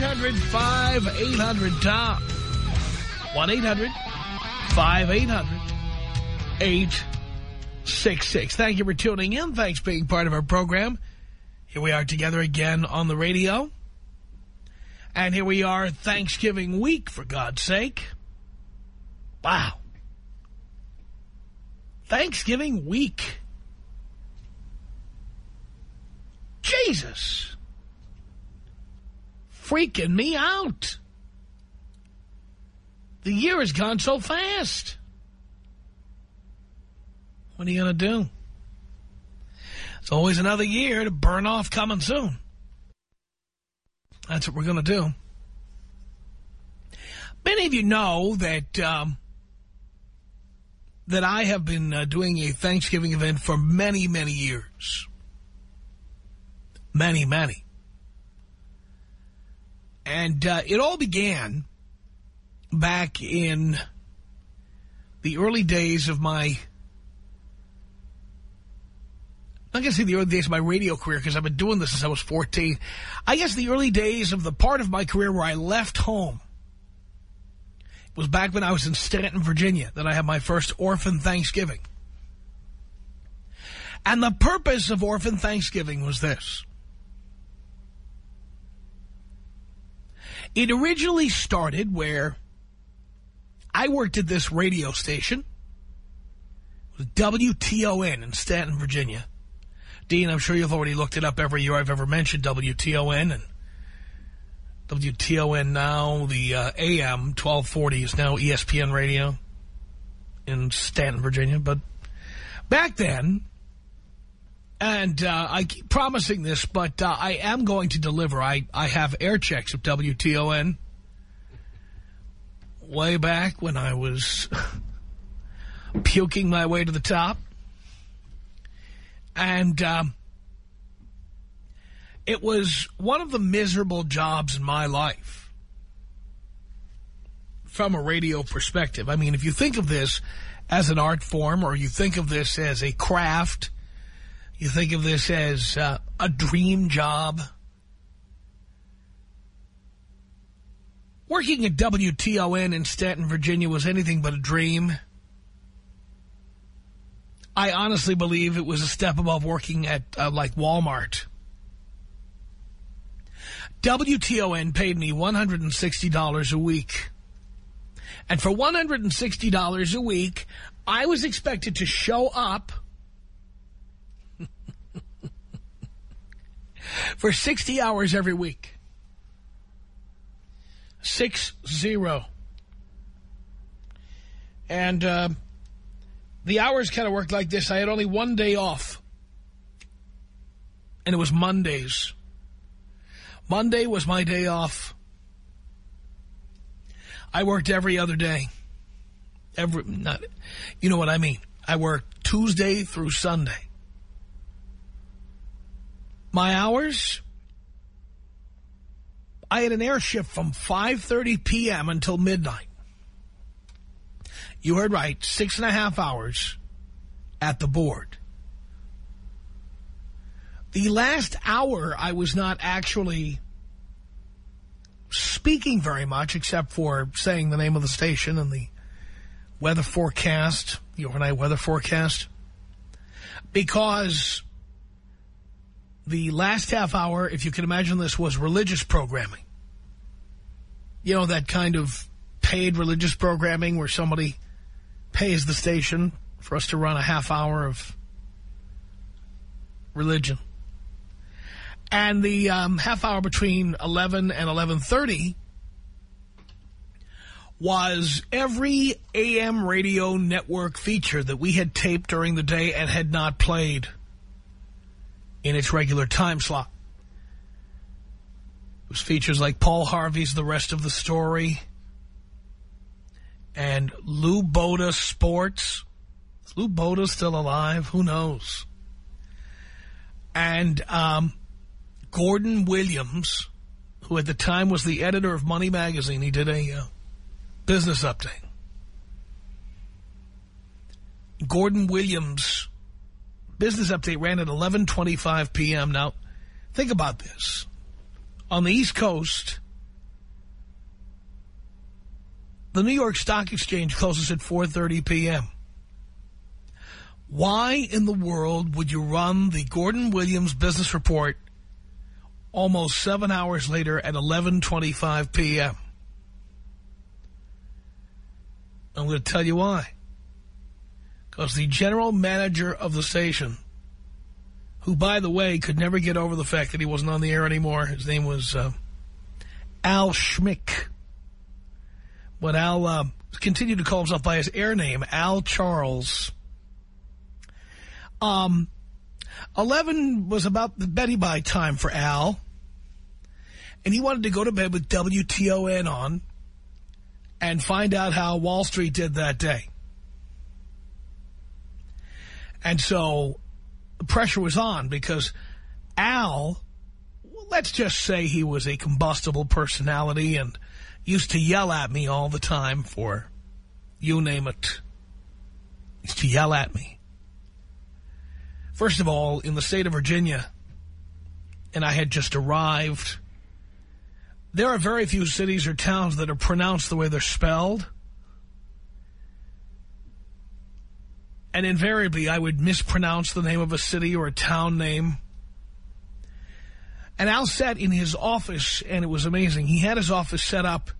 1-800-5800-TOM. 1-800-5800-866. Thank you for tuning in. Thanks for being part of our program. Here we are together again on the radio. And here we are Thanksgiving week, for God's sake. Wow. Thanksgiving week. Jesus. Freaking me out. The year has gone so fast. What are you going to do? It's always another year to burn off coming soon. That's what we're going to do. Many of you know that um, that I have been uh, doing a Thanksgiving event for many, many years. Many, many. And uh, it all began back in the early days of my... I'm not going to say the early days of my radio career because I've been doing this since I was 14. I guess the early days of the part of my career where I left home it was back when I was in Staunton, Virginia, that I had my first Orphan Thanksgiving. And the purpose of Orphan Thanksgiving was this. It originally started where I worked at this radio station, WTON in Staunton, Virginia. Dean, I'm sure you've already looked it up every year I've ever mentioned WTON. And WTON now, the uh, AM 1240 is now ESPN Radio in Staunton, Virginia. But back then, and uh, I keep promising this, but uh, I am going to deliver. I, I have air checks of WTON way back when I was puking my way to the top. And um, it was one of the miserable jobs in my life from a radio perspective. I mean, if you think of this as an art form or you think of this as a craft, you think of this as uh, a dream job. Working at WTON in Staunton, Virginia was anything but a dream. I honestly believe it was a step above working at, uh, like, Walmart. WTON paid me $160 a week. And for $160 a week, I was expected to show up for 60 hours every week. Six zero. And uh, the hours kind of worked like this. I had only one day off. And it was Mondays. Monday was my day off. I worked every other day. Every, not, you know what I mean. I worked Tuesday through Sunday. My hours, I had an air shift from 5.30 p.m. until midnight. You heard right, six and a half hours at the board. The last hour, I was not actually speaking very much, except for saying the name of the station and the weather forecast, the overnight weather forecast, because the last half hour, if you can imagine this, was religious programming. You know, that kind of paid religious programming where somebody pays the station for us to run a half hour of religion. And the um, half hour between 11 and 11.30 was every AM radio network feature that we had taped during the day and had not played in its regular time slot. It was features like Paul Harvey's The Rest of the Story and Lou Boda Sports. Is Lou Boda still alive? Who knows? And um, Gordon Williams, who at the time was the editor of Money Magazine, he did a uh, business update. Gordon Williams' business update ran at 11.25 p.m. Now, think about this. On the East Coast, the New York Stock Exchange closes at 4.30 p.m. Why in the world would you run the Gordon Williams business report almost seven hours later at 11.25 p.m.? I'm going to tell you why. Because the general manager of the station, who, by the way, could never get over the fact that he wasn't on the air anymore, his name was uh, Al Schmick. But Al uh, continued to call himself by his air name, Al Charles. Um, 11 was about the Betty Bye time for Al. And he wanted to go to bed with WTON on and find out how Wall Street did that day. And so the pressure was on because Al, let's just say he was a combustible personality and used to yell at me all the time for you name it. Used to yell at me. First of all, in the state of Virginia, and I had just arrived there are very few cities or towns that are pronounced the way they're spelled. And invariably, I would mispronounce the name of a city or a town name. And Al sat in his office, and it was amazing. He had his office set up.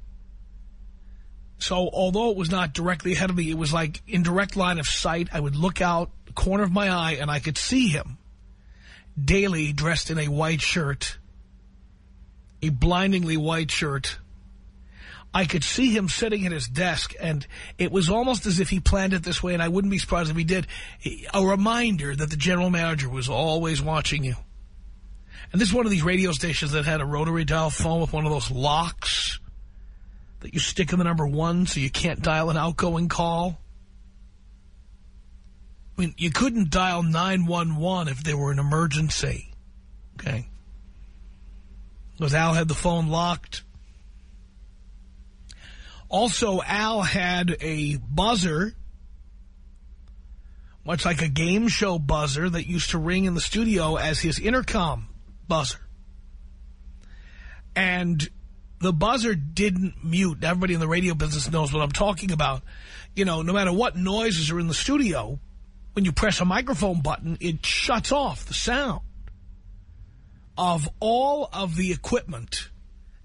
So although it was not directly ahead of me, it was like in direct line of sight. I would look out the corner of my eye, and I could see him daily dressed in a white shirt a blindingly white shirt. I could see him sitting at his desk, and it was almost as if he planned it this way, and I wouldn't be surprised if he did. A reminder that the general manager was always watching you. And this is one of these radio stations that had a rotary dial phone with one of those locks that you stick in the number one so you can't dial an outgoing call. I mean, you couldn't dial 911 if there were an emergency. Okay. Because Al had the phone locked. Also, Al had a buzzer, much like a game show buzzer that used to ring in the studio as his intercom buzzer. And the buzzer didn't mute. Everybody in the radio business knows what I'm talking about. You know, no matter what noises are in the studio, when you press a microphone button, it shuts off the sound of all of the equipment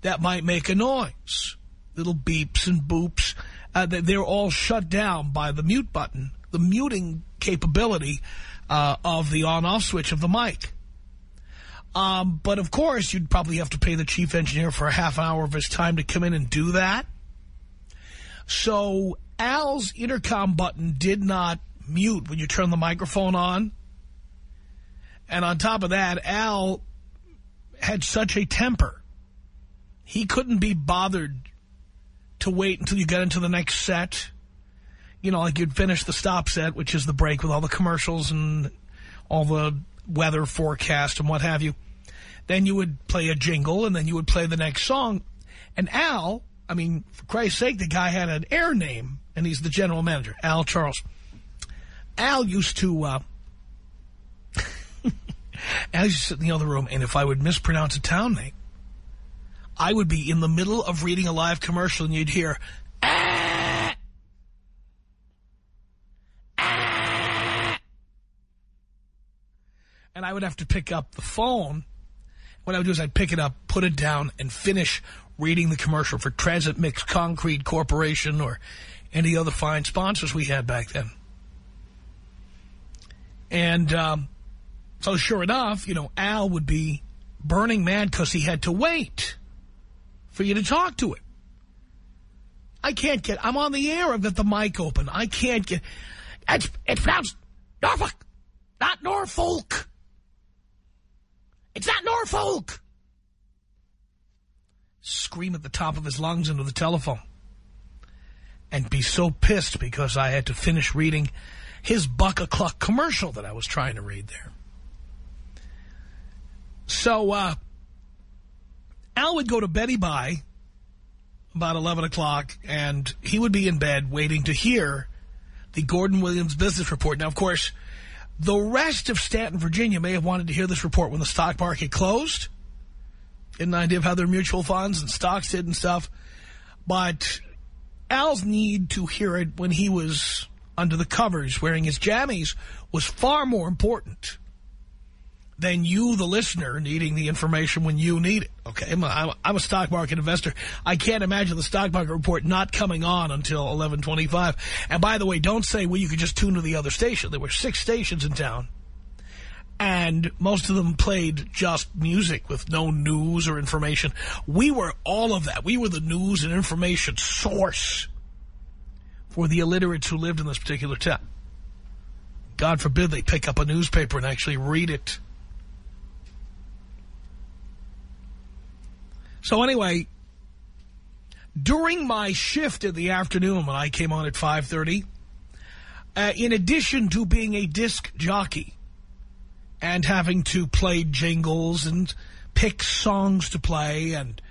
that might make a noise. Little beeps and boops. Uh, they're all shut down by the mute button, the muting capability uh, of the on-off switch of the mic. Um, but, of course, you'd probably have to pay the chief engineer for a half hour of his time to come in and do that. So Al's intercom button did not mute when you turn the microphone on. And on top of that, Al had such a temper. He couldn't be bothered to wait until you got into the next set. You know, like you'd finish the stop set, which is the break with all the commercials and all the weather forecast and what have you. Then you would play a jingle, and then you would play the next song. And Al, I mean, for Christ's sake, the guy had an air name, and he's the general manager, Al Charles. Al used to... Uh, I used to sit in the other room, and if I would mispronounce a town name, I would be in the middle of reading a live commercial, and you'd hear, ah. And I would have to pick up the phone. what I would do is I'd pick it up, put it down, and finish reading the commercial for Transit Mix Concrete Corporation or any other fine sponsors we had back then. And um, so sure enough, you know, Al would be burning mad because he had to wait for you to talk to him. I can't get, I'm on the air, I've got the mic open. I can't get, it's, it's pronounced Norfolk, not Norfolk. It's not Norfolk. Scream at the top of his lungs into the telephone. And be so pissed because I had to finish reading his buck-a-cluck commercial that I was trying to read there. So, uh, Al would go to Betty Bye about 11 o'clock, and he would be in bed waiting to hear the Gordon Williams business report. Now, of course, the rest of Staunton, Virginia may have wanted to hear this report when the stock market closed. Get an idea of how their mutual funds and stocks did and stuff. But Al's need to hear it when he was under the covers wearing his jammies was far more important than you, the listener, needing the information when you need it. Okay, I'm a, I'm a stock market investor. I can't imagine the stock market report not coming on until 1125. And by the way, don't say, well, you could just tune to the other station. There were six stations in town. And most of them played just music with no news or information. We were all of that. We were the news and information source for the illiterates who lived in this particular town. God forbid they pick up a newspaper and actually read it. So anyway, during my shift in the afternoon when I came on at 5.30, uh, in addition to being a disc jockey and having to play jingles and pick songs to play and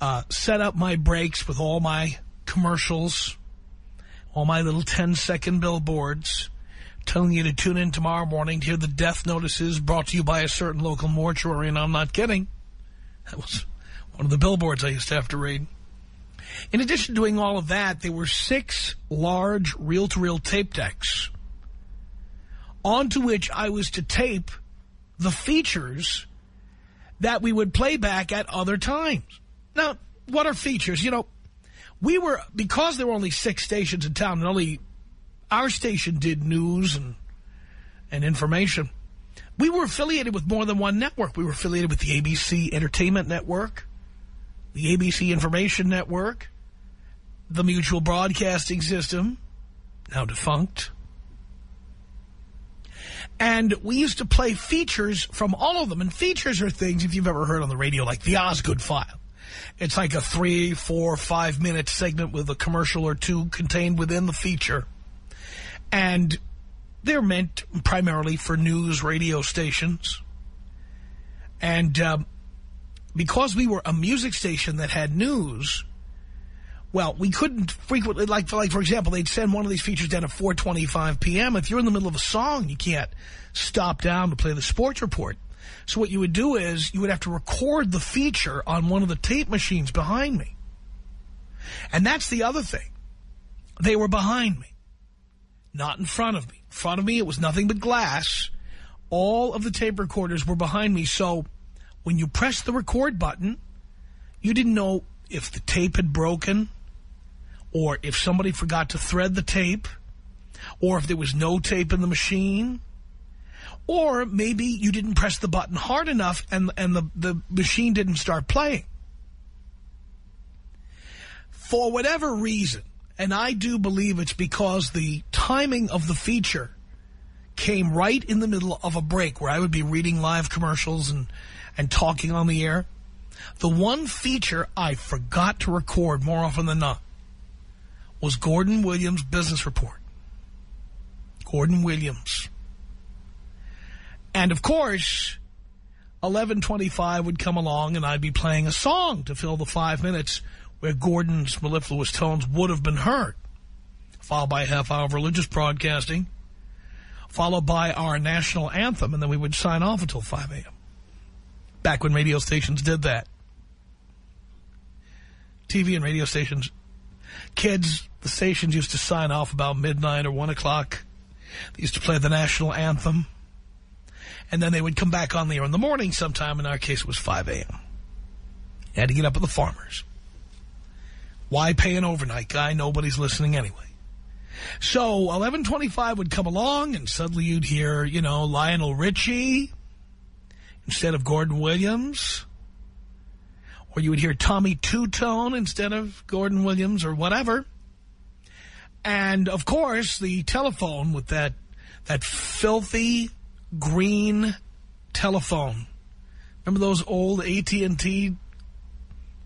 uh, set up my breaks with all my commercials, all my little 10-second billboards, telling you to tune in tomorrow morning to hear the death notices brought to you by a certain local mortuary, and I'm not kidding. That was one of the billboards I used to have to read. In addition to doing all of that, there were six large reel-to-reel -reel tape decks onto which I was to tape the features that we would play back at other times. Now, what are features? You know, we were, because there were only six stations in town and only our station did news and, and information, we were affiliated with more than one network. We were affiliated with the ABC Entertainment Network the ABC Information Network, the Mutual Broadcasting System, now defunct. And we used to play features from all of them. And features are things, if you've ever heard on the radio, like the Osgood File. It's like a three, four, five-minute segment with a commercial or two contained within the feature. And they're meant primarily for news radio stations. And um, because we were a music station that had news, well, we couldn't frequently, like, like for example, they'd send one of these features down at 4.25 p.m. If you're in the middle of a song, you can't stop down to play the sports report. So what you would do is you would have to record the feature on one of the tape machines behind me. And that's the other thing. They were behind me, not in front of me. In front of me, it was nothing but glass. All of the tape recorders were behind me, so when you press the record button, you didn't know if the tape had broken or if somebody forgot to thread the tape or if there was no tape in the machine or maybe you didn't press the button hard enough and, and the, the machine didn't start playing. For whatever reason, and I do believe it's because the timing of the feature came right in the middle of a break where I would be reading live commercials and and talking on the air. The one feature I forgot to record more often than not was Gordon Williams' business report. Gordon Williams. And, of course, 1125 would come along and I'd be playing a song to fill the five minutes where Gordon's mellifluous tones would have been heard, followed by a half hour of religious broadcasting, followed by our national anthem, and then we would sign off until 5 a.m back when radio stations did that. TV and radio stations, kids, the stations used to sign off about midnight or 1 o'clock. They used to play the national anthem. And then they would come back on the air in the morning sometime. In our case, it was 5 a.m. Had to get up with the farmers. Why pay an overnight guy? Nobody's listening anyway. So 1125 would come along and suddenly you'd hear, you know, Lionel Richie instead of Gordon Williams. Or you would hear Tommy Tutone instead of Gordon Williams or whatever. And, of course, the telephone with that that filthy green telephone. Remember those old AT&T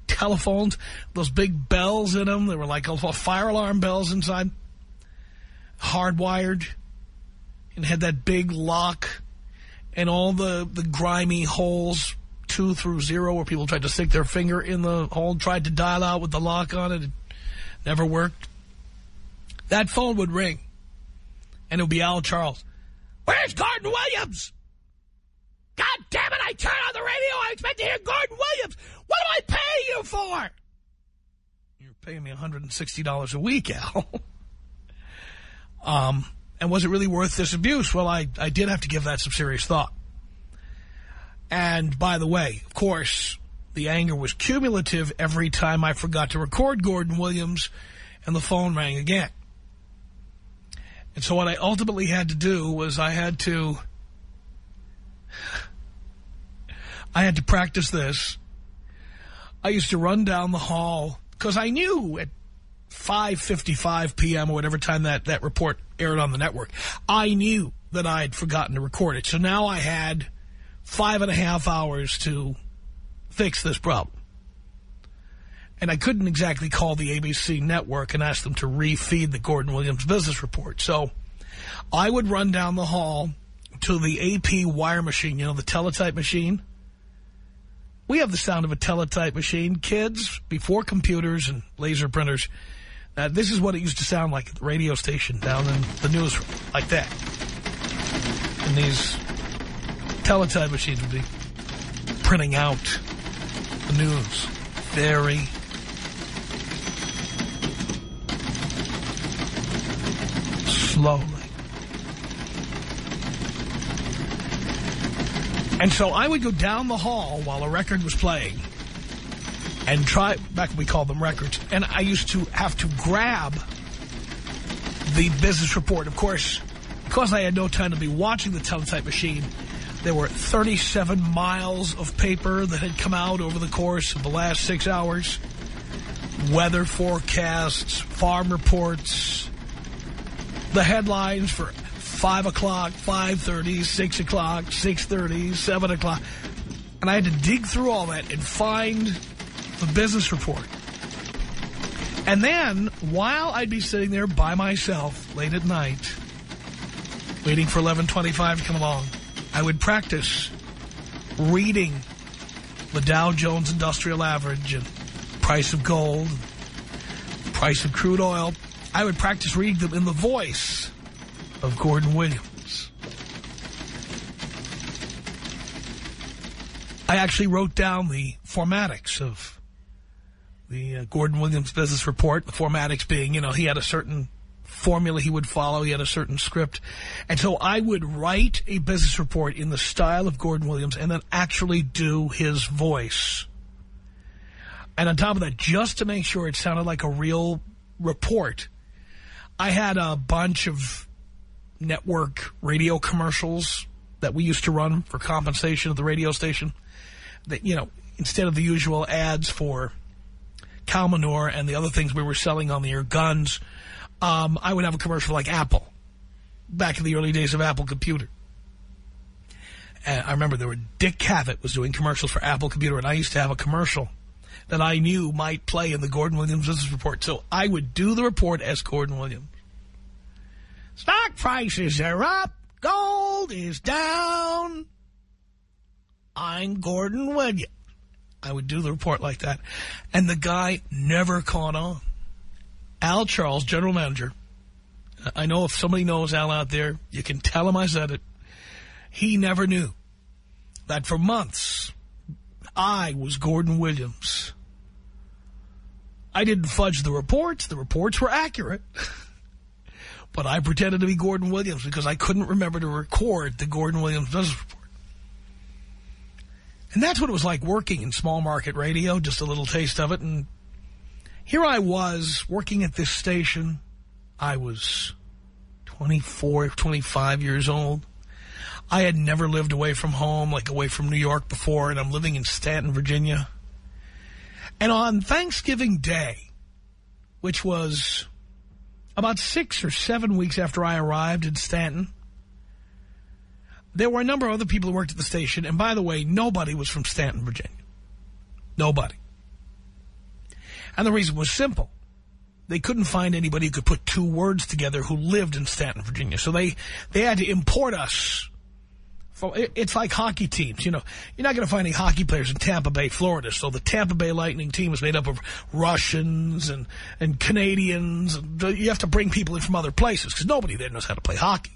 telephones? Those big bells in them? They were like fire alarm bells inside. Hardwired. And had that big lock. And all the, the grimy holes, two through zero, where people tried to stick their finger in the hole, tried to dial out with the lock on it. It never worked. That phone would ring. And it would be Al Charles. Where's Gordon Williams? God damn it, I turn on the radio, I expect to hear Gordon Williams. What do I pay you for? You're paying me $160 a week, Al. um, and was it really worth this abuse? Well, I, I did have to give that some serious thought. And by the way, of course, the anger was cumulative every time I forgot to record Gordon Williams and the phone rang again. And so what I ultimately had to do was I had to... I had to practice this. I used to run down the hall because I knew at 5.55 p.m. or whatever time that, that report aired on the network, I knew that I had forgotten to record it. So now I had five and a half hours to fix this problem. And I couldn't exactly call the ABC network and ask them to refeed the Gordon Williams business report. So I would run down the hall to the AP wire machine, you know, the teletype machine. We have the sound of a teletype machine. Kids, before computers and laser printers, uh, this is what it used to sound like at the radio station down in the newsroom, like that. And these teletype machines would be printing out the news very slowly. And so I would go down the hall while a record was playing and try, back we called them records, and I used to have to grab the business report. Of course, because I had no time to be watching the teletype machine, there were 37 miles of paper that had come out over the course of the last six hours. Weather forecasts, farm reports, the headlines for 5 o'clock, 5.30, 6 o'clock, 6.30, 7 o'clock. And I had to dig through all that and find the business report. And then, while I'd be sitting there by myself late at night, waiting for 1125 to come along, I would practice reading the Dow Jones Industrial Average and price of gold, price of crude oil. I would practice reading them in the voice of Gordon Williams. I actually wrote down the formatics of the uh, Gordon Williams business report. The formatics being, you know, he had a certain formula he would follow. He had a certain script. And so I would write a business report in the style of Gordon Williams and then actually do his voice. And on top of that, just to make sure it sounded like a real report, I had a bunch of network radio commercials that we used to run for compensation at the radio station. That, you know, instead of the usual ads for cow manure and the other things we were selling on the air, guns, um, I would have a commercial like Apple, back in the early days of Apple Computer. And I remember there were Dick Cavett was doing commercials for Apple Computer, and I used to have a commercial that I knew might play in the Gordon Williams Business Report. So I would do the report as Gordon Williams. Stock prices are up. Gold is down. I'm Gordon Williams. I would do the report like that. And the guy never caught on. Al Charles, general manager. I know if somebody knows Al out there, you can tell him I said it. He never knew that for months I was Gordon Williams. I didn't fudge the reports. The reports were accurate. but I pretended to be Gordon Williams because I couldn't remember to record the Gordon Williams business report. And that's what it was like working in small market radio, just a little taste of it. And here I was working at this station. I was 24, 25 years old. I had never lived away from home, like away from New York before, and I'm living in Staunton, Virginia. And on Thanksgiving Day, which was about six or seven weeks after I arrived in Staunton, there were a number of other people who worked at the station. And by the way, nobody was from Staunton, Virginia. Nobody. And the reason was simple. They couldn't find anybody who could put two words together who lived in Staunton, Virginia. So they, they had to import us. It's like hockey teams. You know, you're not going to find any hockey players in Tampa Bay, Florida. So the Tampa Bay Lightning team is made up of Russians and, and Canadians. You have to bring people in from other places because nobody there knows how to play hockey.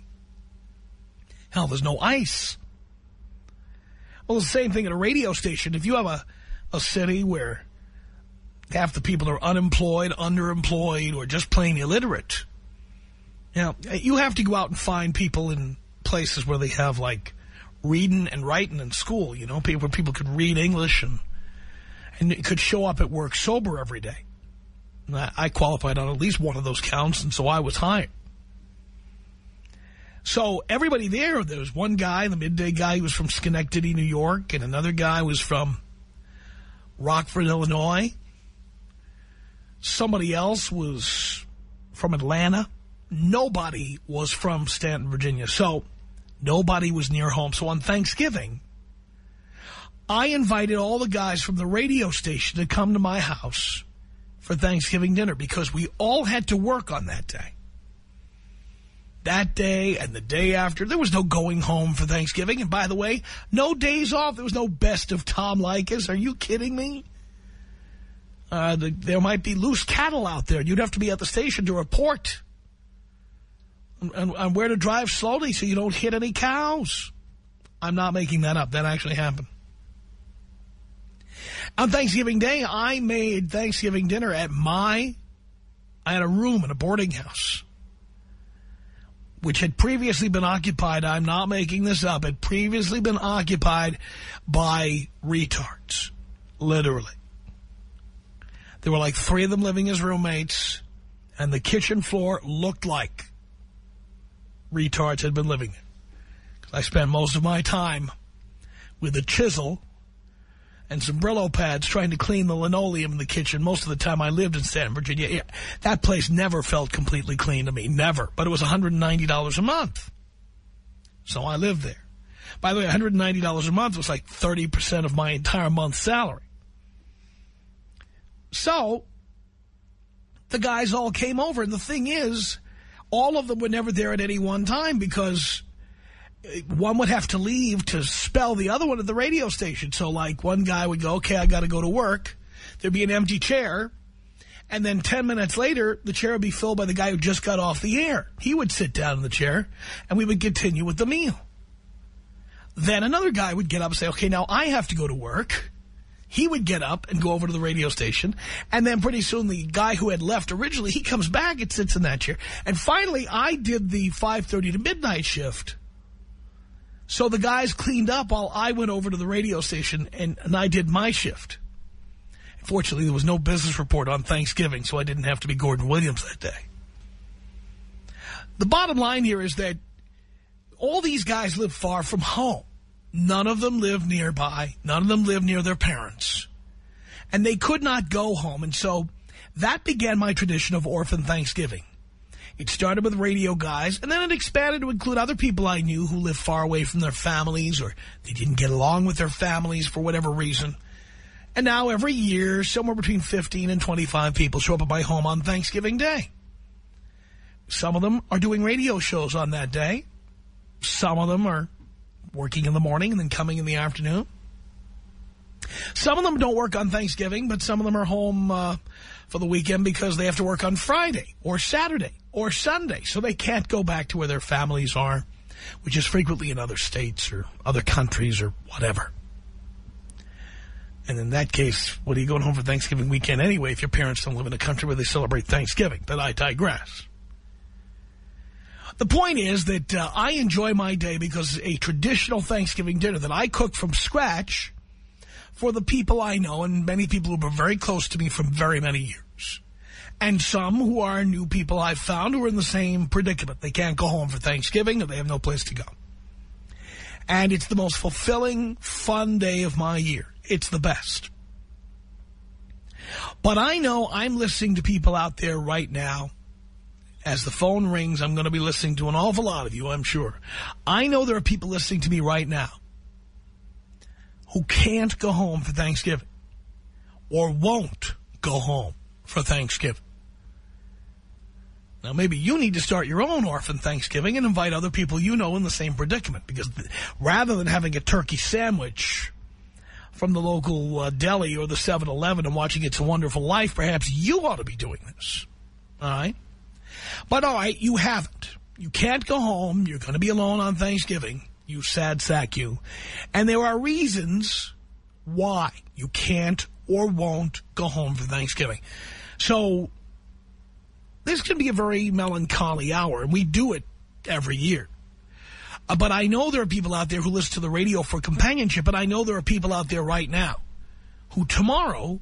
Hell, there's no ice. Well, the same thing at a radio station. If you have a, a city where half the people are unemployed, underemployed, or just plain illiterate, you know, you have to go out and find people in places where they have, like, reading and writing in school, you know, people where people could read English and and could show up at work sober every day. I qualified on at least one of those counts, and so I was hired. So everybody there, there was one guy, the midday guy, he was from Schenectady, New York, and another guy was from Rockford, Illinois. Somebody else was from Atlanta. Nobody was from Staunton, Virginia. So nobody was near home. So on Thanksgiving, I invited all the guys from the radio station to come to my house for Thanksgiving dinner because we all had to work on that day that day and the day after. There was no going home for Thanksgiving. And by the way, no days off. There was no best of Tom Leykis. Are you kidding me? Uh, the, there might be loose cattle out there. You'd have to be at the station to report and, and where to drive slowly so you don't hit any cows. I'm not making that up. That actually happened. On Thanksgiving Day, I made Thanksgiving dinner at my, I had a room in a boarding house which had previously been occupied, I'm not making this up, had previously been occupied by retards, literally. There were like three of them living as roommates, and the kitchen floor looked like retards had been living there. I spent most of my time with a chisel and some Brillo pads trying to clean the linoleum in the kitchen. Most of the time I lived in Staunton, Virginia. That place never felt completely clean to me, never. But it was $190 a month. So I lived there. By the way, $190 a month was like 30% of my entire month's salary. So the guys all came over. And the thing is, all of them were never there at any one time because one would have to leave to spell the other one at the radio station. So, like, one guy would go, okay, I got to go to work. There'd be an empty chair. And then 10 minutes later, the chair would be filled by the guy who just got off the air. He would sit down in the chair, and we would continue with the meal. Then another guy would get up and say, okay, now I have to go to work. He would get up and go over to the radio station. And then pretty soon the guy who had left originally, he comes back and sits in that chair. And finally, I did the 5.30 to midnight shift. So the guys cleaned up while I went over to the radio station and, and I did my shift. Fortunately, there was no business report on Thanksgiving, so I didn't have to be Gordon Williams that day. The bottom line here is that all these guys live far from home. None of them live nearby. None of them live near their parents. And they could not go home. And so that began my tradition of orphan Thanksgiving. It started with radio guys, and then it expanded to include other people I knew who lived far away from their families or they didn't get along with their families for whatever reason. And now every year, somewhere between 15 and 25 people show up at my home on Thanksgiving Day. Some of them are doing radio shows on that day. Some of them are working in the morning and then coming in the afternoon. Some of them don't work on Thanksgiving, but some of them are home uh, for the weekend because they have to work on Friday or Saturday or Sunday. So they can't go back to where their families are, which is frequently in other states or other countries or whatever. And in that case, what are you going home for Thanksgiving weekend anyway if your parents don't live in a country where they celebrate Thanksgiving? But I digress. The point is that uh, I enjoy my day because a traditional Thanksgiving dinner that I cook from scratch for the people I know and many people who've been very close to me for very many years. And some who are new people I've found who are in the same predicament. They can't go home for Thanksgiving or they have no place to go. And it's the most fulfilling, fun day of my year. It's the best. But I know I'm listening to people out there right now. As the phone rings, I'm going to be listening to an awful lot of you, I'm sure. I know there are people listening to me right now who can't go home for Thanksgiving or won't go home for Thanksgiving. Now, maybe you need to start your own orphan Thanksgiving and invite other people you know in the same predicament. Because rather than having a turkey sandwich from the local uh, deli or the 7-Eleven and watching It's a Wonderful Life, perhaps you ought to be doing this. All right? But all right, you haven't. You can't go home. You're going to be alone on Thanksgiving. You sad sack you. And there are reasons why you can't or won't go home for Thanksgiving. So this can be a very melancholy hour, and we do it every year. Uh, but I know there are people out there who listen to the radio for companionship, and I know there are people out there right now who tomorrow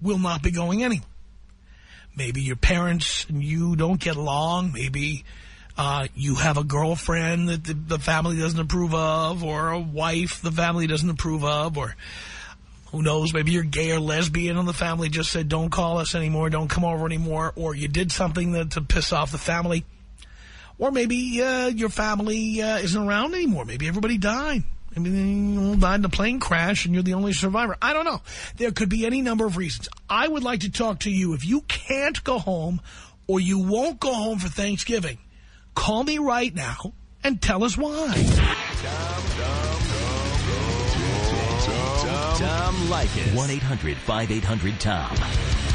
will not be going anywhere. Maybe your parents and you don't get along. Maybe uh, you have a girlfriend that the, the family doesn't approve of, or a wife the family doesn't approve of, or who knows, maybe you're gay or lesbian and the family just said, don't call us anymore, don't come over anymore, or you did something that, to piss off the family. Or maybe uh, your family uh, isn't around anymore. Maybe everybody died. Maybe they all died in a plane crash and you're the only survivor. I don't know. There could be any number of reasons. I would like to talk to you. If you can't go home or you won't go home for Thanksgiving, call me right now and tell us why. Tom Leykis. 1-800-5800-TOM.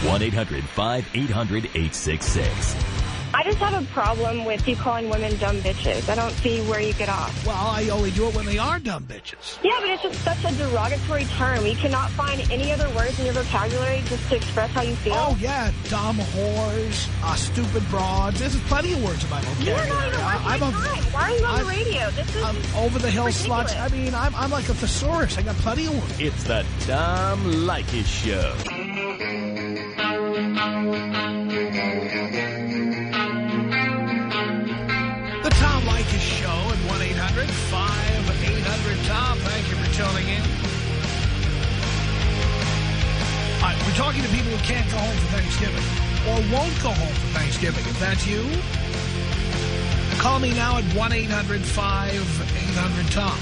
1-800-5800-866. I just have a problem with you calling women dumb bitches. I don't see where you get off. Well, I only do it when they are dumb bitches. Yeah, but it's just such a derogatory term. You cannot find any other words in your vocabulary just to express how you feel. Oh, yeah, dumb whores, uh, stupid broads. There's plenty of words in my vocabulary. You're not even worth my I'm a, time. Why are you on I'm- the radio? This is I'm over-the-hill ridiculous. sluts. I mean, I'm, I'm like a thesaurus. I got plenty of words. It's the Tom Leykis Show. We're talking to people who can't go home for Thanksgiving or won't go home for Thanksgiving. If that's you, call me now at 1-800-5800-TOM.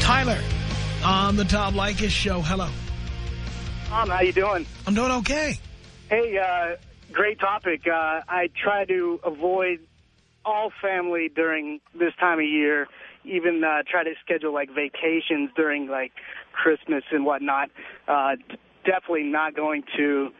Tyler on the Tom Leykis Show. Hello. Tom, how you doing? I'm doing okay. Hey, uh, great topic. Uh, I try to avoid all family during this time of year, even uh, try to schedule like vacations during like Christmas and whatnot. Uh, definitely not going to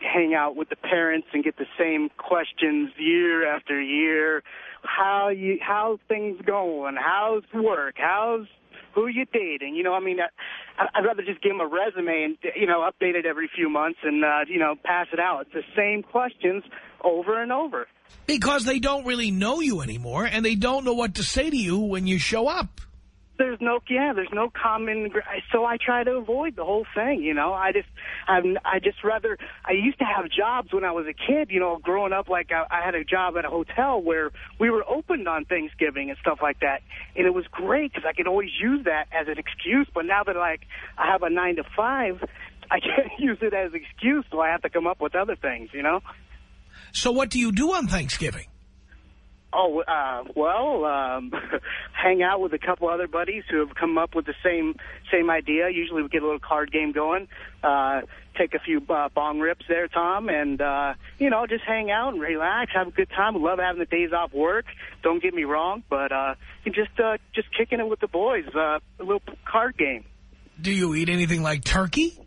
hang out with the parents and get the same questions year after year. How you, how's things going? How's work? How's who you dating? You know, I mean, I, I'd rather just give them a resume and you know update it every few months and uh, you know pass it out. It's the same questions over and over. Because they don't really know you anymore, and they don't know what to say to you when you show up. There's no yeah, there's no common. So I try to avoid the whole thing. You know, I just I'm, I just rather. I used to have jobs when I was a kid. You know, growing up, like I, I had a job at a hotel where we were opened on Thanksgiving and stuff like that, and it was great because I could always use that as an excuse. But now that like I have a nine to five. I can't use it as an excuse, so I have to come up with other things, you know? So what do you do on Thanksgiving? Oh, uh, well, um, hang out with a couple other buddies who have come up with the same same idea. Usually we get a little card game going, uh, take a few uh, bong rips there, Tom, and, uh, you know, just hang out and relax, have a good time. We love having the days off work. Don't get me wrong, but uh, just uh, just kicking it with the boys, uh, a little card game. Do you eat anything like turkey?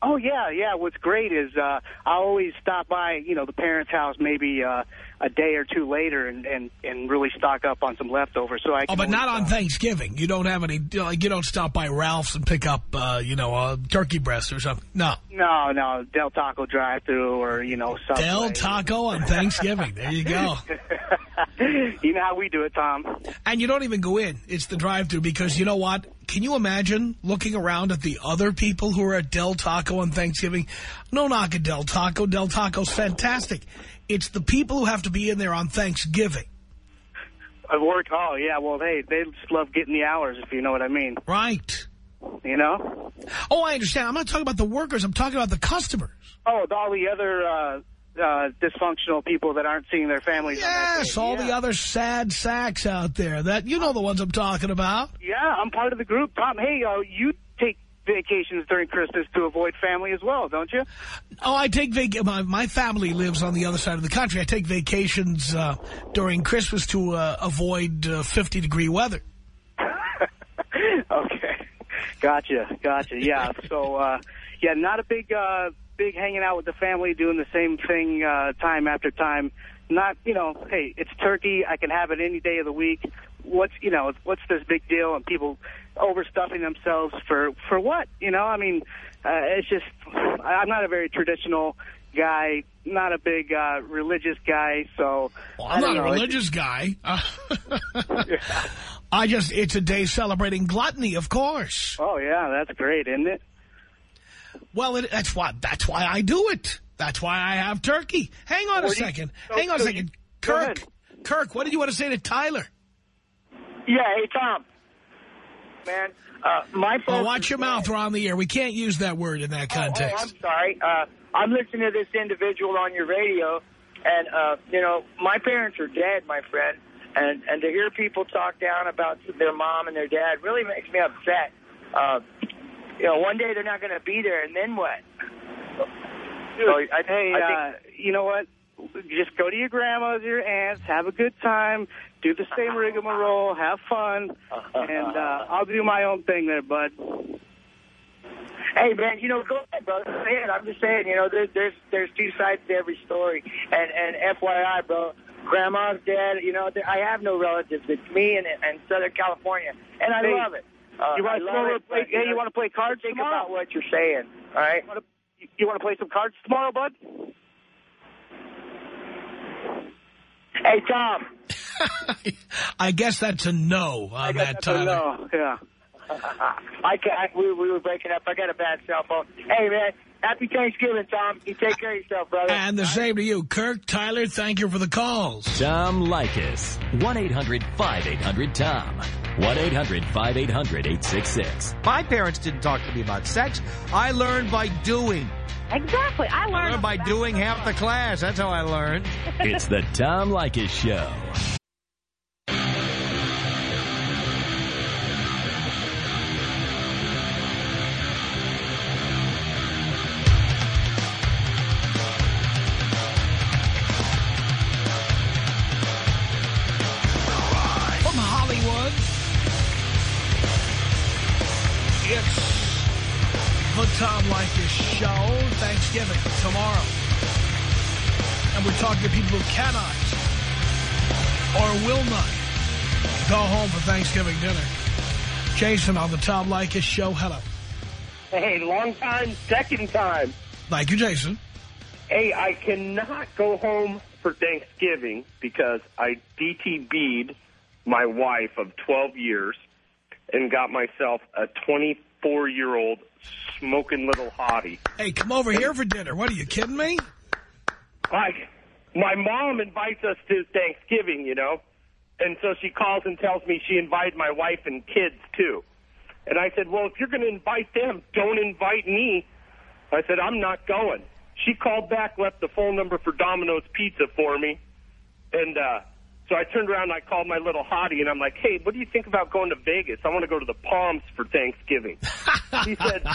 Oh yeah, yeah. What's great is uh, I always stop by, you know, the parents' house maybe uh, a day or two later and and and really stock up on some leftovers. So I Oh, but not on uh, Thanksgiving. You don't have any, like, you don't stop by Ralph's and pick up, uh, you know, a turkey breast or something. No. No, no, Del Taco drive-through or you know Subway. Del Taco on Thanksgiving. There you go. you know how we do it, Tom. And you don't even go in. It's the drive-through because you know what? can you imagine looking around at the other people who are at Del Taco on Thanksgiving? No knock at Del Taco. Del Taco's fantastic. It's the people who have to be in there on Thanksgiving. I work, oh, yeah, well, hey, they just love getting the hours, if you know what I mean. Right. You know? Oh, I understand. I'm not talking about the workers. I'm talking about the customers. Oh, all the other uh, uh, dysfunctional people that aren't seeing their families. Yes, all yeah. the other sad sacks out there. That You know the ones I'm talking about. Yeah, I'm part of the group. Tom, hey, uh, you vacations during Christmas to avoid family as well, don't you? Oh, I take vac. My, my family lives on the other side of the country. I take vacations uh, during Christmas to uh, avoid 50-degree weather. okay. Gotcha. Gotcha. Yeah. So, uh, yeah, not a big, uh, big hanging out with the family, doing the same thing, uh, time after time. Not, you know, hey, it's turkey. I can have it any day of the week. What's, you know, what's this big deal? And people overstuffing themselves for, for what? You know, I mean, uh, it's just, I- I'm not a very traditional guy, not a big, uh, religious guy. So Well, I I'm don't not a know. It's- religious guy. I just, it's a day celebrating gluttony, of course. Oh yeah, that's great, isn't it? Well, it, that's why, that's why I do it. That's why I have turkey. Hang on a Well, you- second. so- Hang on a second. you- Kirk. Kirk, what did you want to say to Tyler? Yeah, hey, Tom. Man, uh, my Oh, watch your mouth. We're on the air. We can't use that word in that Oh, context. Oh, I'm sorry. Uh, I'm listening to this individual on your radio, and, uh, you know, my parents are dead, my friend, and, and to hear people talk down about their mom and their dad really makes me upset. Uh, you know, one day they're not going to be there, and then what? So I, hey, I uh, you know what? Just go to your grandma's, your aunts, have a good time, do the same rigmarole, have fun, and uh, I'll do my own thing there, bud. Hey man, you know, go ahead, brother. Say it. I'm just saying, you know, there's there's there's two sides to every story. And and FYI, bro, grandma's dead. You know, there, I have no relatives. It's me and and Southern California, and I Hey, love it. Uh, you want to play? Hey, know, you want to play cards think tomorrow? about what you're saying. All right. You You want to play some cards tomorrow, bud? Hey Tom. I guess that's a no on that, Tyler. No, yeah. I can I, we, we were breaking up. I got a bad cell phone. Hey man, happy Thanksgiving, Tom. You take care of yourself, brother. And the same to you. Kirk, Tyler, thank you for the calls. Tom Leykis. 1-800-5800-TOM. 1-800-5800-866. My parents didn't talk to me about sex. I learned by doing. Exactly. I I learned learned by doing half the class. That's how I learned. It's the Tom Leykis Show. People who cannot or will not go home for Thanksgiving dinner. Jason on the Tom Leykis Show. Hello. Hey, long time, second time. Thank you, Jason. Hey, I cannot go home for Thanksgiving because I DTB'd my wife of 12 years and got myself a 24-year-old smoking little hottie. Hey, come over here for dinner. What, are you kidding me? Like, my mom invites us to Thanksgiving, you know, and so she calls and tells me she invited my wife and kids, too. And I said, well, if you're going to invite them, don't invite me. I said, I'm not going. She called back, left the phone number for Domino's Pizza for me. And uh, so I turned around and I called my little hottie, and I'm like, hey, what do you think about going to Vegas? I want to go to the Palms for Thanksgiving. she said,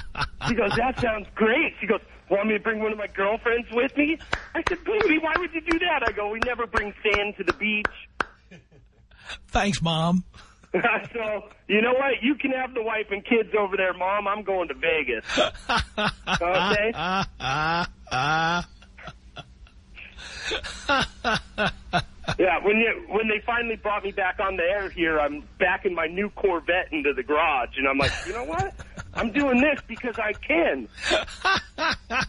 she goes, that sounds great. She goes, want me to bring one of my girlfriends with me? I said, baby, why would you do that? I go, we never bring sand to the beach. Thanks, Mom. so, you know what? You can have the wife and kids over there, Mom. I'm going to Vegas. Okay? Ah. Yeah, when you when they finally brought me back on the air here, I'm back in my new Corvette into the garage, and I'm like, you know what? I'm doing this because I can.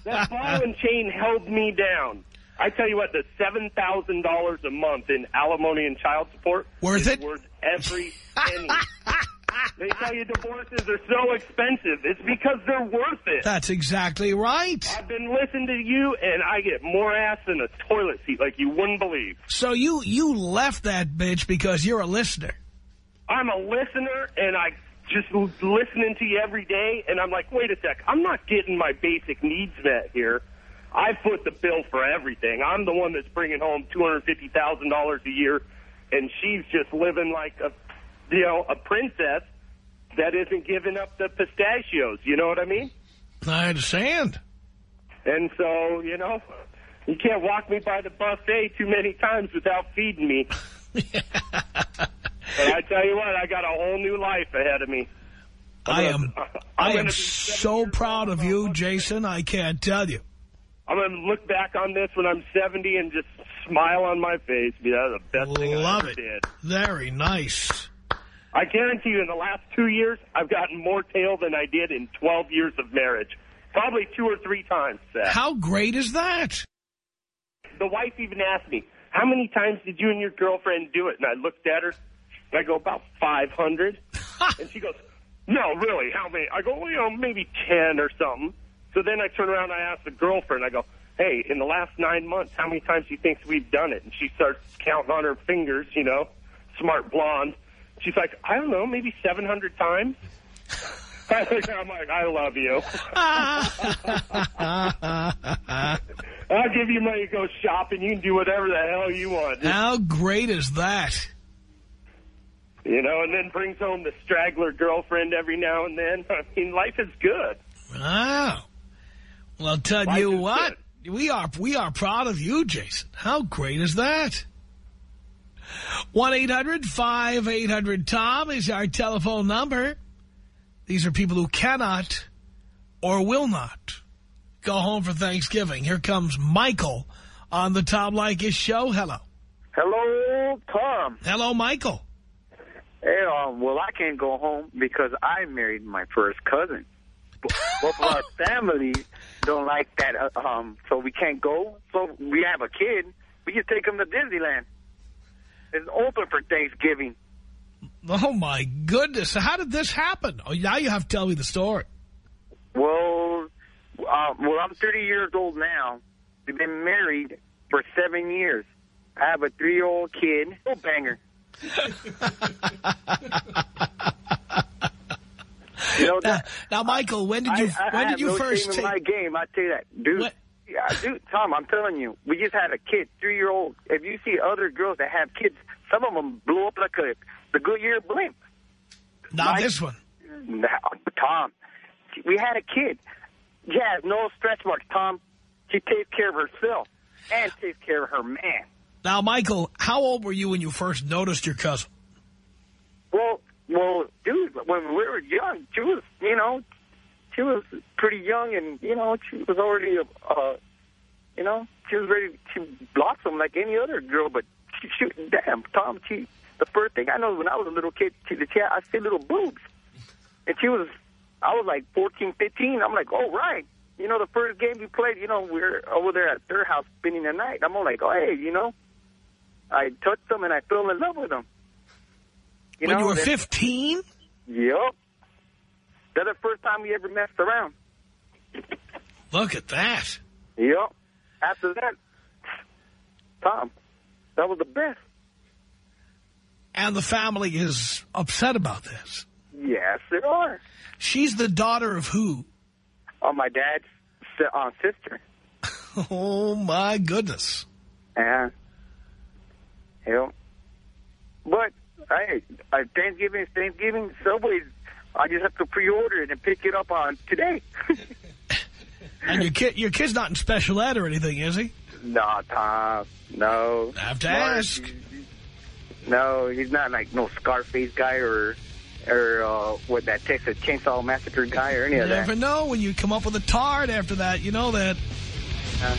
That ball and chain held me down. I tell you what, the seven thousand dollars a month in alimony and child support Worth is it? Worth every penny. they tell you divorces are so expensive. It's because they're worth it. That's exactly right. I've been listening to you, and I get more ass than a toilet seat like you wouldn't believe. So you, you left that bitch because you're a listener. I'm a listener, and I just listening to you every day, and I'm like, wait a sec, I'm not getting my basic needs met here. I foot the bill for everything. I'm the one that's bringing home $250,000 a year, and she's just living like a, you know, a princess that isn't giving up the pistachios. You know what I mean? I understand. And so, you know, you can't walk me by the buffet too many times without feeding me. But I tell you what, I got a whole new life ahead of me. I'm gonna am so proud of you, Jason. I can't tell you. I'm going to look back on this when I'm 70 and just smile on my face. Be that the best thing I Love ever it. did. Very nice. I guarantee you, in the last two years, I've gotten more tail than I did in 12 years of marriage. Probably two or three times. How great is that? the wife even asked me, how many times did you and your girlfriend do it? And I looked at her, and I go, about 500. and she goes, no, really, how many? I go, well, you know, maybe 10 or something. So then I turn around and I ask the girlfriend, I go, hey, in the last nine months, how many times do you think we've done it? And she starts counting on her fingers, you know, smart blonde. She's like, I don't know, maybe 700 times. I'm like, I love you. I'll give you money to go shopping. You can do whatever the hell you want. How great is that? you know, and then brings home the straggler girlfriend every now and then. I mean, life is good. Wow. Well, I'll tell Life you what. We are we are proud of you, Jason. How great is that? 1-800-5800-TOM is our telephone number. These are people who cannot or will not go home for Thanksgiving. Here comes Michael on the Tom Leykis show. Hello. Hello, Tom. Hello, Michael. Hey, um, well, I can't go home because I married my first cousin. But Both of our family don't like that, uh, um, so we can't go. So we have a kid. We just take him to Disneyland. It's open for Thanksgiving. Oh, my goodness. How did this happen? Oh, now you have to tell me the story. Well, uh, well, I'm 30 years old now. We've been married for seven years. I have a three-year-old kid. Oh, banger. You know, Now, that, now, Michael, when did you I, I when did you no first take... my game. I tell you that, dude. What? Yeah, dude, Tom, I'm telling you, we just had a kid, three year old. If you see other girls that have kids, some of them blew up like a the Goodyear blimp. Not this one. Now, Tom, we had a kid. She has no stretch marks, Tom. She takes care of herself and takes care of her man. Now, Michael, how old were you when you first noticed your cousin? Well, well, dude, when we were young, she was, you know, she was pretty young, and you know, she was already, uh, you know, she was ready to blossom like any other girl. But she damn, Tom, she, the first thing I know when I was a little kid, she, she had, I see little boobs, and she was, I was like 14, 15. I'm like, oh right, you know, the first game we played, you know, we are over there at their house spending the night. I'm all like, oh hey, you know, I touched them and I fell in love with them. You when know, you were 15? Yep. That's the first time we ever messed around. Look at that. Yep. After that, Tom, that was the best. And the family is upset about this. Yes, they are. She's the daughter of who? Oh, my dad's uh, sister. Oh, my goodness. Yeah. Yep. But, hey, uh, Thanksgiving is Thanksgiving. Subway's, I just have to pre-order it and pick it up on today. And your kid, your kid's not in special ed or anything, is he? No, Tom. No. I have to Mark, ask. No, he's not like no Scarface guy or or uh, what that Texas Chainsaw Massacre guy or any You of that. never know when you come up with a tard after that. You know that Uh,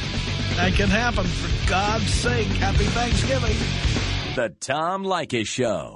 that can happen. For God's sake, happy Thanksgiving. The Tom Leykis Show.